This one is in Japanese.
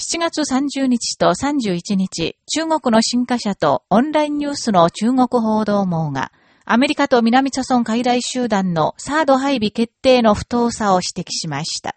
7月30日と31日、中国の新華社とオンラインニュースの中国報道網が、アメリカと南朝鮮海外集団のサード配備決定の不当さを指摘しました。